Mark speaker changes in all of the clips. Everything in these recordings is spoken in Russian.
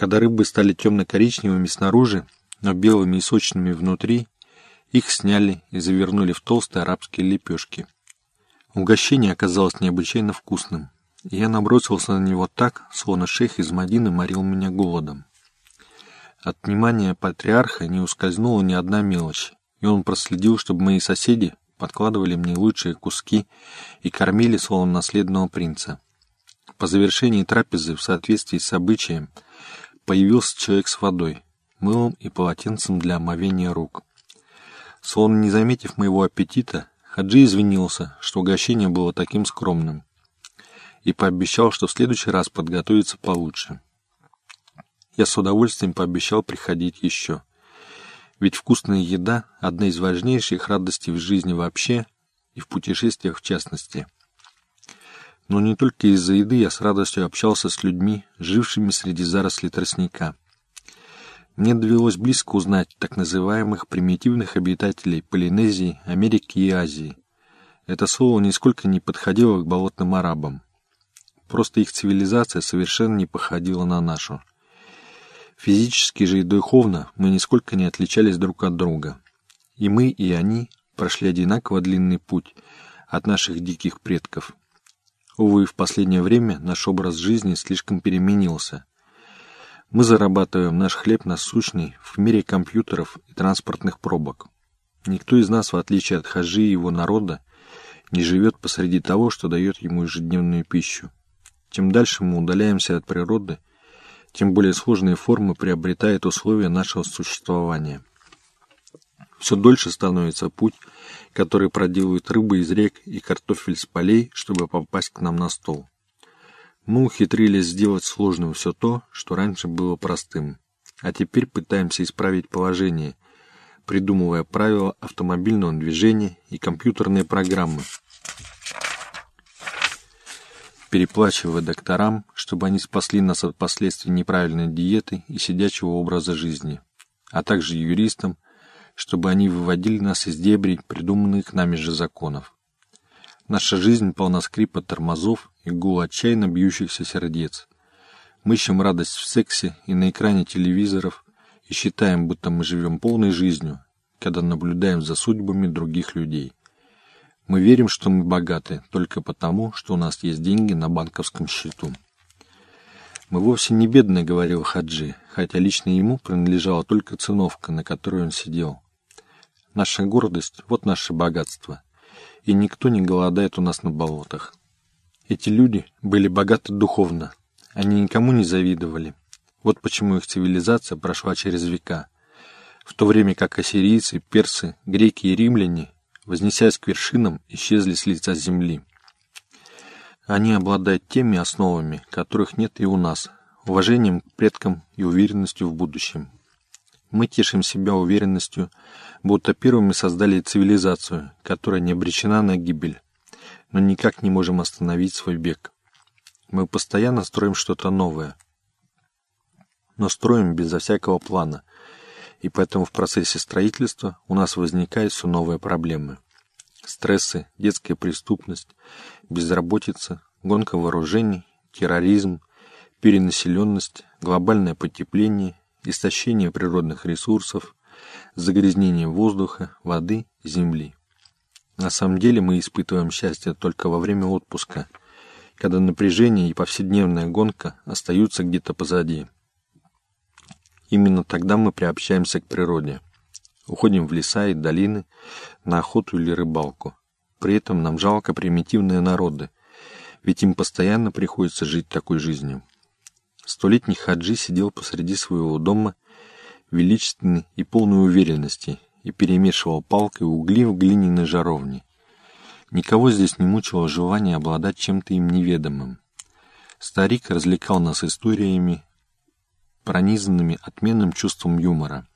Speaker 1: Когда рыбы стали темно-коричневыми снаружи, но белыми и сочными внутри, их сняли и завернули в толстые арабские лепешки. Угощение оказалось необычайно вкусным, и я набросился на него так, словно шейх из Мадины морил меня голодом. От внимания патриарха не ускользнула ни одна мелочь, и он проследил, чтобы мои соседи подкладывали мне лучшие куски и кормили словом наследного принца. По завершении трапезы, в соответствии с обычаем, появился человек с водой, мылом и полотенцем для омовения рук. Словно не заметив моего аппетита, Хаджи извинился, что угощение было таким скромным, и пообещал, что в следующий раз подготовится получше. Я с удовольствием пообещал приходить еще. Ведь вкусная еда – одна из важнейших радостей в жизни вообще и в путешествиях в частности. Но не только из-за еды я с радостью общался с людьми, жившими среди зарослей тростника. Мне довелось близко узнать так называемых примитивных обитателей Полинезии, Америки и Азии. Это слово нисколько не подходило к болотным арабам. Просто их цивилизация совершенно не походила на нашу. Физически же и духовно мы нисколько не отличались друг от друга. И мы, и они прошли одинаково длинный путь от наших диких предков. Увы, в последнее время наш образ жизни слишком переменился. Мы зарабатываем наш хлеб насущный в мире компьютеров и транспортных пробок. Никто из нас, в отличие от хажи и его народа, не живет посреди того, что дает ему ежедневную пищу. Чем дальше мы удаляемся от природы, тем более сложные формы приобретают условия нашего существования. Все дольше становится путь, который проделывают рыбы из рек и картофель с полей, чтобы попасть к нам на стол. Мы ухитрились сделать сложным все то, что раньше было простым, а теперь пытаемся исправить положение, придумывая правила автомобильного движения и компьютерные программы, переплачивая докторам, чтобы они спасли нас от последствий неправильной диеты и сидячего образа жизни, а также юристам, чтобы они выводили нас из дебрей, придуманных нами же законов. Наша жизнь полна скрипа тормозов и гула отчаянно бьющихся сердец. Мы ищем радость в сексе и на экране телевизоров и считаем, будто мы живем полной жизнью, когда наблюдаем за судьбами других людей. Мы верим, что мы богаты только потому, что у нас есть деньги на банковском счету. Мы вовсе не бедные, говорил Хаджи, хотя лично ему принадлежала только циновка, на которой он сидел. Наша гордость — вот наше богатство. И никто не голодает у нас на болотах. Эти люди были богаты духовно. Они никому не завидовали. Вот почему их цивилизация прошла через века. В то время как ассирийцы, персы, греки и римляне вознесясь к вершинам, исчезли с лица земли. Они обладают теми основами, которых нет и у нас, уважением к предкам и уверенностью в будущем. Мы тешим себя уверенностью, будто первыми создали цивилизацию, которая не обречена на гибель, но никак не можем остановить свой бег. Мы постоянно строим что-то новое, но строим безо всякого плана, и поэтому в процессе строительства у нас возникают все новые проблемы. Стрессы, детская преступность, безработица, гонка вооружений, терроризм, перенаселенность, глобальное потепление, истощение природных ресурсов, загрязнение воздуха, воды, земли. На самом деле мы испытываем счастье только во время отпуска, когда напряжение и повседневная гонка остаются где-то позади. Именно тогда мы приобщаемся к природе. Уходим в леса и долины, на охоту или рыбалку. При этом нам жалко примитивные народы, ведь им постоянно приходится жить такой жизнью. Столетний хаджи сидел посреди своего дома, величественный и полной уверенности, и перемешивал палкой угли в глиняной жаровне. Никого здесь не мучило желание обладать чем-то им неведомым. Старик развлекал нас историями, пронизанными отменным чувством юмора.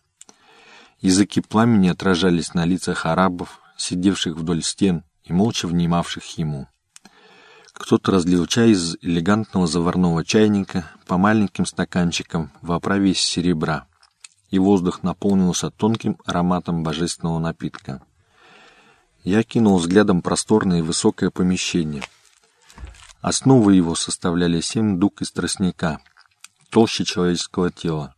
Speaker 1: Языки пламени отражались на лицах арабов, сидевших вдоль стен и молча внимавших ему. Кто-то разлил чай из элегантного заварного чайника по маленьким стаканчикам в оправе из серебра, и воздух наполнился тонким ароматом божественного напитка. Я кинул взглядом просторное и высокое помещение. Основой его составляли семь дуг из тростника — толще человеческого тела.